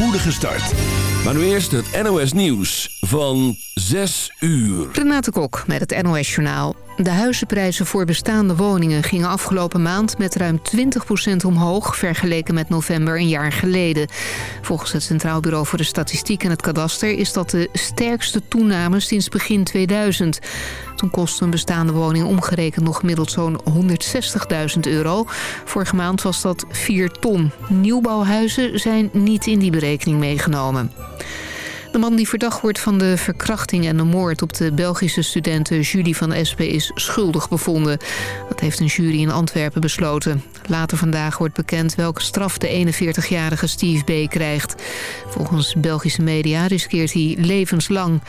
spoedige start. Maar nu eerst het NOS Nieuws van 6 uur. Renate Kok met het NOS Journaal. De huizenprijzen voor bestaande woningen gingen afgelopen maand met ruim 20% omhoog... vergeleken met november een jaar geleden. Volgens het Centraal Bureau voor de Statistiek en het Kadaster... is dat de sterkste toename sinds begin 2000. Toen kostte een bestaande woning omgerekend nog gemiddeld zo'n 160.000 euro. Vorige maand was dat 4 ton. Nieuwbouwhuizen zijn niet in die berekening meegenomen. De man die verdacht wordt van de verkrachting en de moord op de Belgische studenten Julie van Espe is schuldig bevonden. Dat heeft een jury in Antwerpen besloten. Later vandaag wordt bekend welke straf de 41-jarige Steve B. krijgt. Volgens Belgische media riskeert hij levenslang.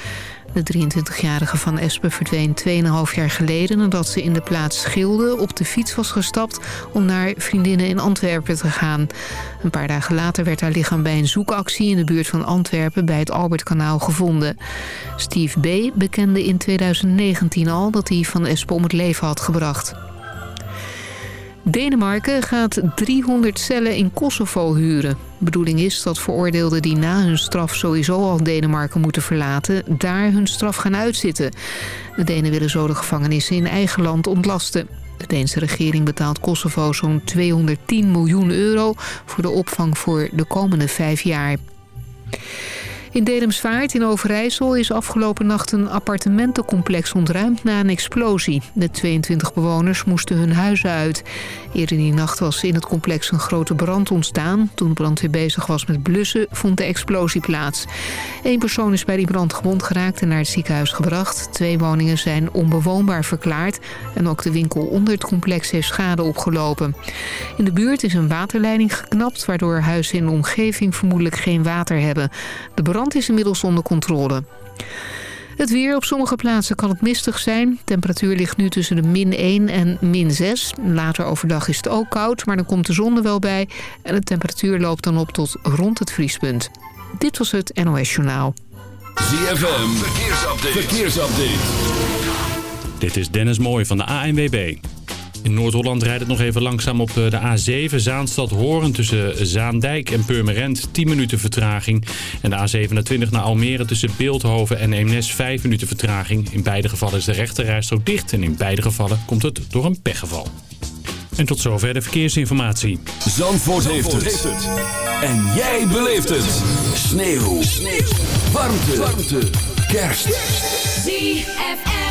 De 23-jarige van Espen verdween 2,5 jaar geleden... nadat ze in de plaats Schilde op de fiets was gestapt... om naar vriendinnen in Antwerpen te gaan. Een paar dagen later werd haar lichaam bij een zoekactie... in de buurt van Antwerpen bij het Albertkanaal gevonden. Steve B. bekende in 2019 al dat hij van Espen om het leven had gebracht. Denemarken gaat 300 cellen in Kosovo huren. Bedoeling is dat veroordeelden die na hun straf sowieso al Denemarken moeten verlaten... daar hun straf gaan uitzitten. De Denen willen zo de gevangenissen in eigen land ontlasten. De Deense regering betaalt Kosovo zo'n 210 miljoen euro... voor de opvang voor de komende vijf jaar. In Dedemsvaart in Overijssel is afgelopen nacht een appartementencomplex ontruimd na een explosie. De 22 bewoners moesten hun huizen uit. Eerder die nacht was in het complex een grote brand ontstaan. Toen de brandweer bezig was met blussen vond de explosie plaats. Eén persoon is bij die brand gewond geraakt en naar het ziekenhuis gebracht. Twee woningen zijn onbewoonbaar verklaard. En ook de winkel onder het complex heeft schade opgelopen. In de buurt is een waterleiding geknapt... waardoor huizen in de omgeving vermoedelijk geen water hebben. De brand brand is inmiddels onder controle. Het weer op sommige plaatsen kan het mistig zijn. De temperatuur ligt nu tussen de min 1 en min 6. Later overdag is het ook koud, maar dan komt de zon er wel bij. En de temperatuur loopt dan op tot rond het vriespunt. Dit was het NOS Journaal. ZFM, verkeersupdate. verkeersupdate. Dit is Dennis Mooij van de ANWB. In Noord-Holland rijdt het nog even langzaam op eh, de A7 Zaanstad-Horen tussen Zaandijk en Purmerend 10 minuten vertraging. En de A27 naar Almere tussen Beeldhoven en Eemnes 5 minuten vertraging. In beide gevallen is de rechterrijstrook dicht en in beide gevallen komt het door een pechgeval. En tot zover de verkeersinformatie. Zandvoort, heeft, het. En jij beleeft het. Sneeuw. Sneeuw. Warmte. Warmte. Kerst. ZFM.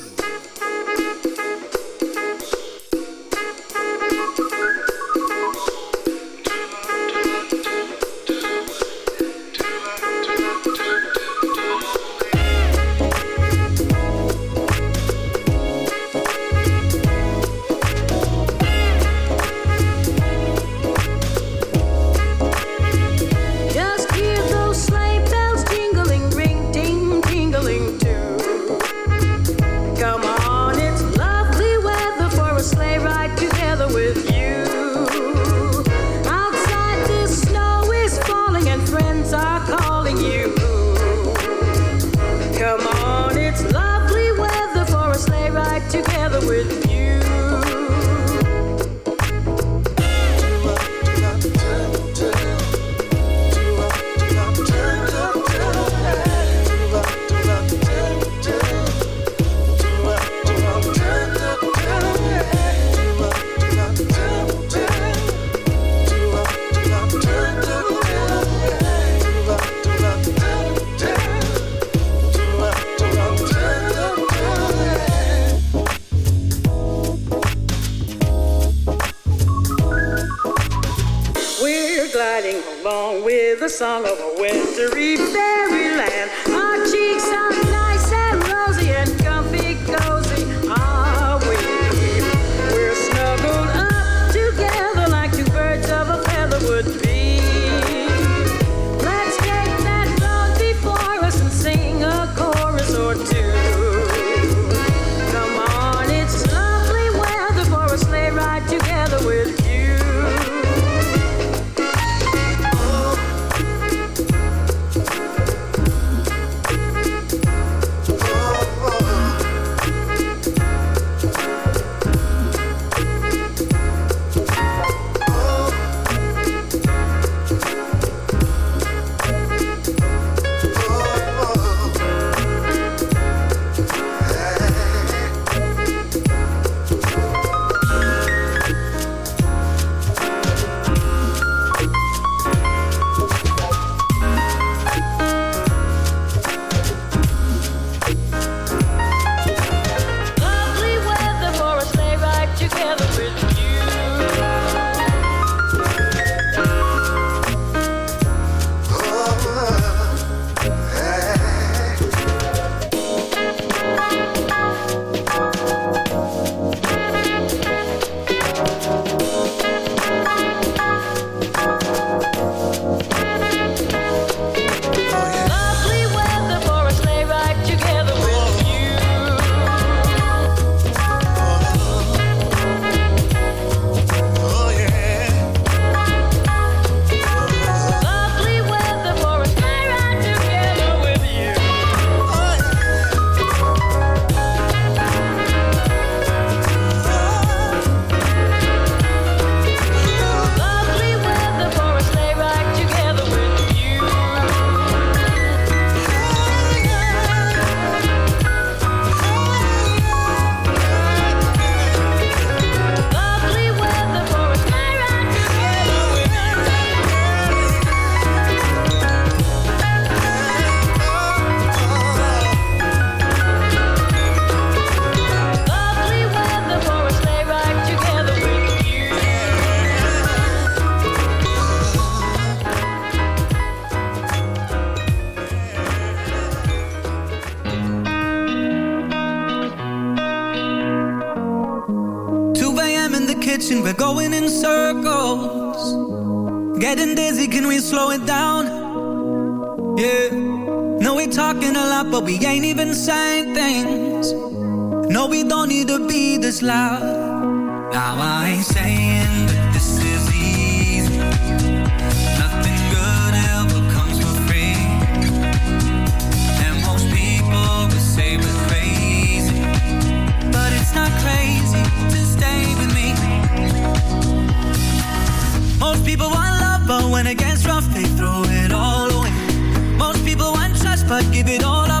Saying things. No, we don't need to be this loud. Now I ain't saying that this is easy. Nothing good ever comes for free. And most people would say we're crazy. But it's not crazy to stay with me. Most people want love, but when it gets rough They throw it all away. Most people want trust, but give it all up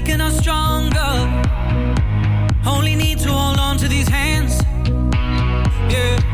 making us stronger. Only need to hold on to these hands. Yeah.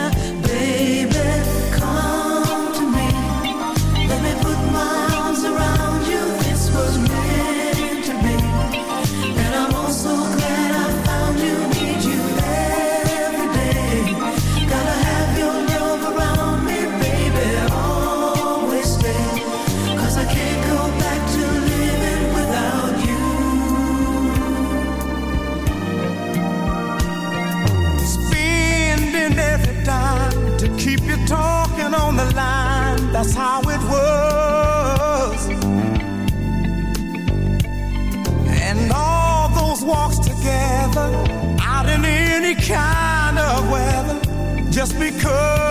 Just because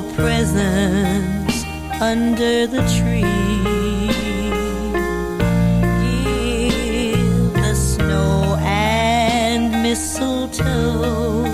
the presents under the tree. Give the snow and mistletoe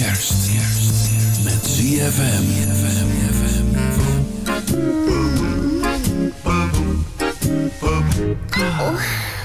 kerst. kerst. Met ZFM. Oh.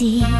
see.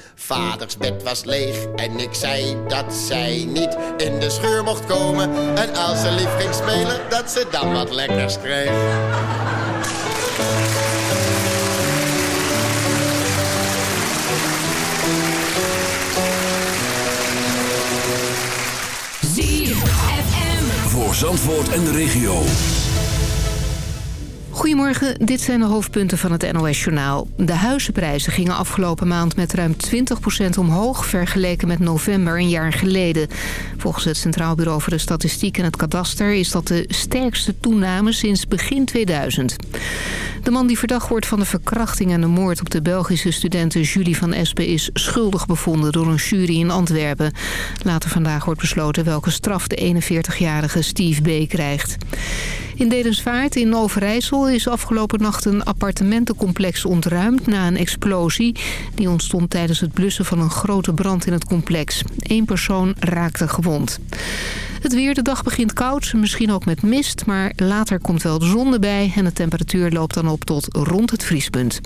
Vaders bed was leeg en ik zei dat zij niet in de scheur mocht komen. En als ze lief ging spelen, dat ze dan wat lekkers kreeg. ZFM. Voor Zandvoort en de regio. Goedemorgen, dit zijn de hoofdpunten van het NOS-journaal. De huizenprijzen gingen afgelopen maand met ruim 20% omhoog... vergeleken met november een jaar geleden. Volgens het Centraal Bureau voor de Statistiek en het Kadaster... is dat de sterkste toename sinds begin 2000. De man die verdacht wordt van de verkrachting en de moord... op de Belgische studente Julie van Espen is schuldig bevonden... door een jury in Antwerpen. Later vandaag wordt besloten welke straf de 41-jarige Steve B. krijgt. In Dedensvaart in Overijssel is afgelopen nacht een appartementencomplex ontruimd na een explosie. Die ontstond tijdens het blussen van een grote brand in het complex. Eén persoon raakte gewond. Het weer, de dag begint koud, misschien ook met mist, maar later komt wel de zon erbij en de temperatuur loopt dan op tot rond het vriespunt.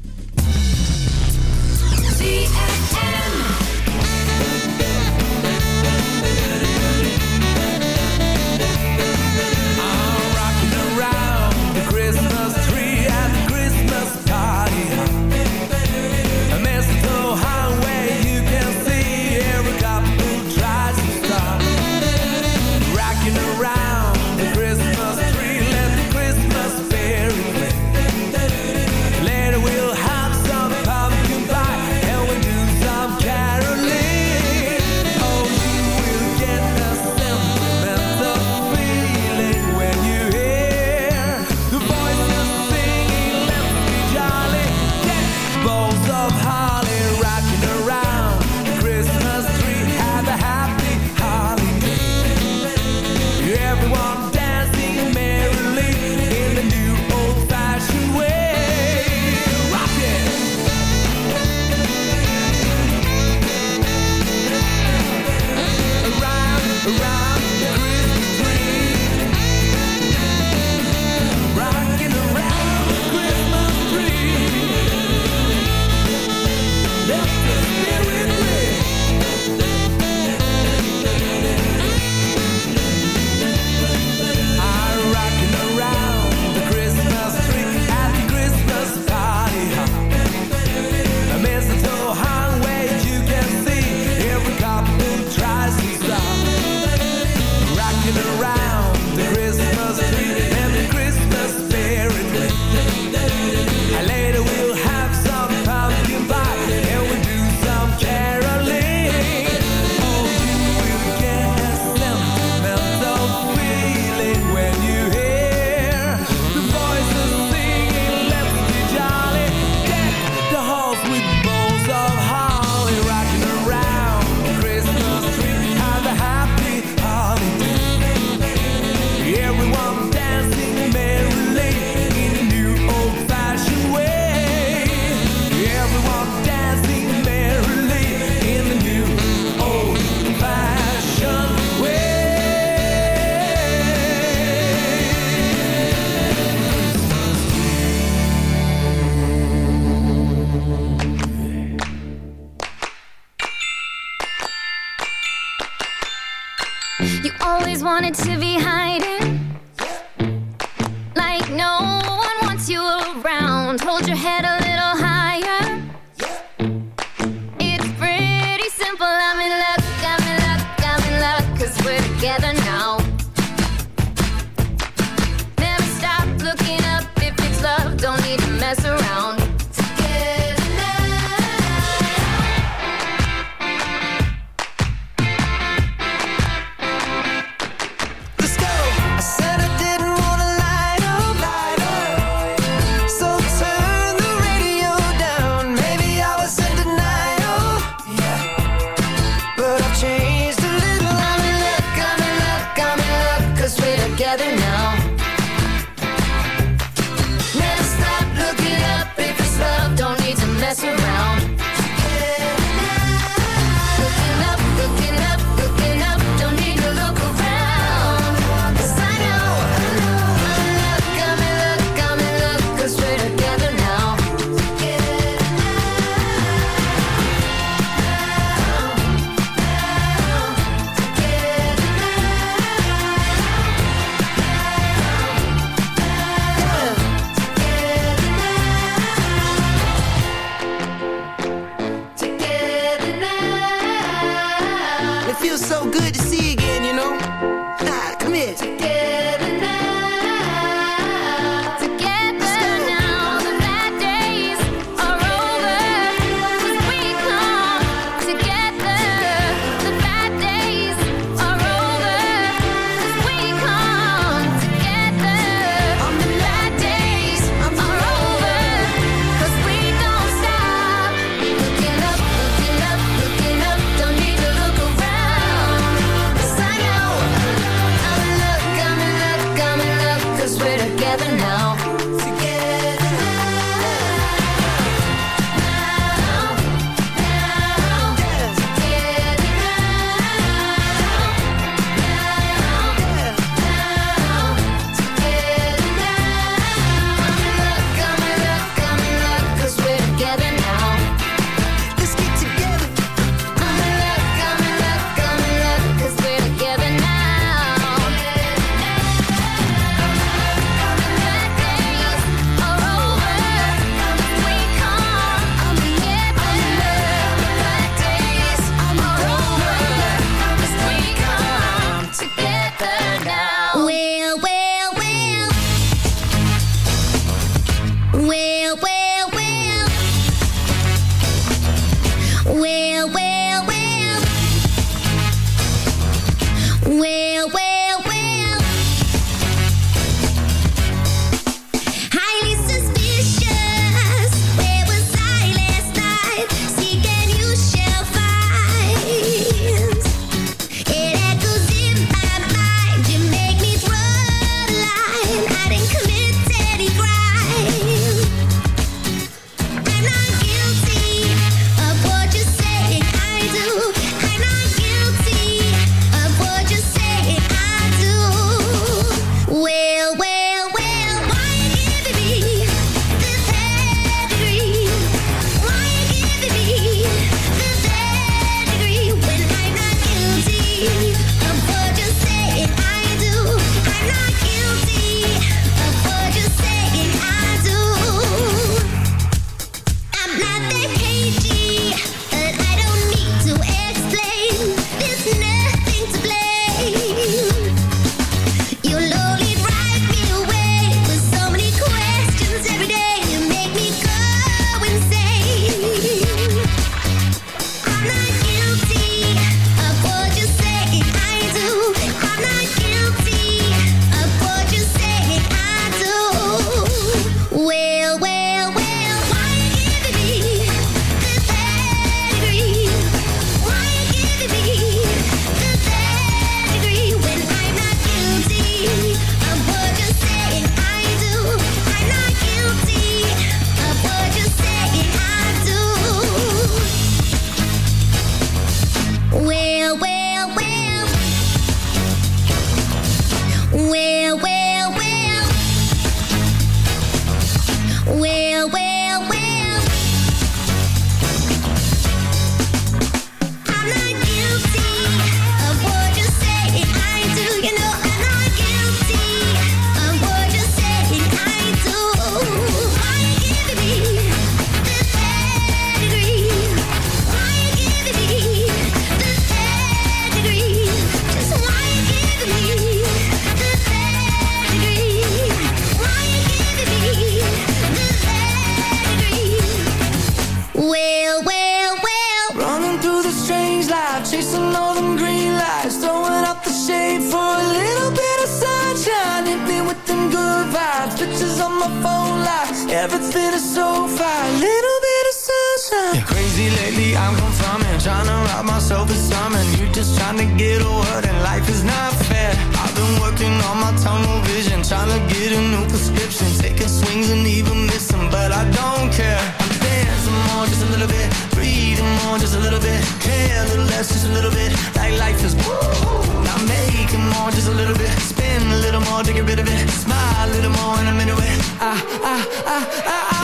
Just a little bit. Care a little less, just a little bit. Like life is woo. Now making more, just a little bit. Spin a little more to get rid of it. Smile a little more in a minute. With I, I, I, I,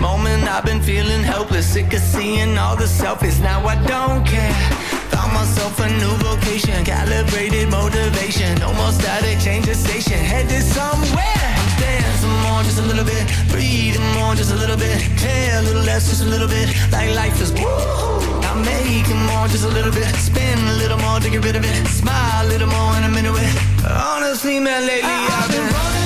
moment. I've been feeling helpless, sick of seeing all the selfies. Now I don't care. Found myself a new vocation, calibrated motivation. No more static, change the station, headed somewhere. I'm dancing more, just a little bit. Breathing more, just a little bit. Care a little less, just a little bit. Like life is woo. I'm making more, just a little bit. Spin a little more to get rid of it. Smile a little more in a minute. With honestly, man, lately I've been running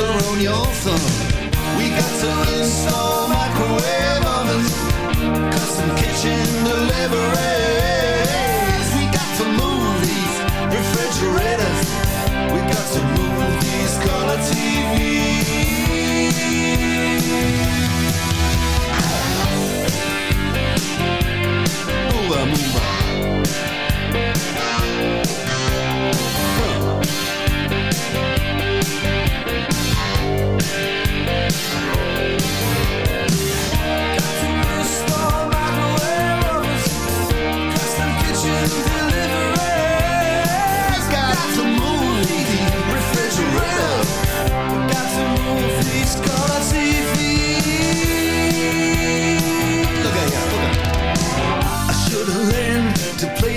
Get on your thumb. We got to install microwave ovens, custom kitchen deliveries. We got to move these refrigerators. We got to move these color TVs.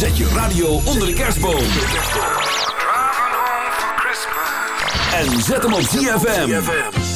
Zet je radio onder de kerstboom. En zet hem op ZFM.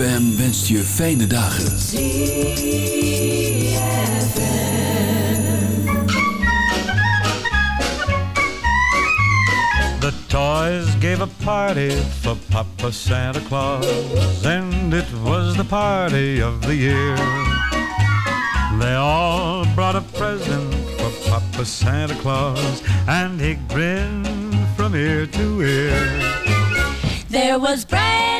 ZFM wenst je fijne dagen. The toys gave a party for Papa Santa Claus, and it was the party of the year. They all brought a present for Papa Santa Claus, and he grinned from ear to ear. There was brand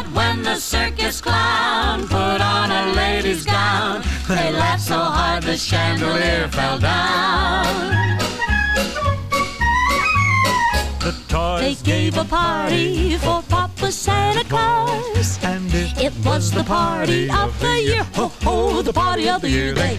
But when the circus clown put on a lady's gown, they laughed so hard the chandelier fell down. The toys They gave a party for Papa Santa Claus. and it, It was the party of the year. Ho, ho, the party of the year. They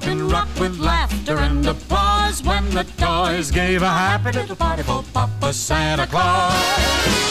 and with laughter and applause when the toys gave a happy little party for Papa Santa Claus.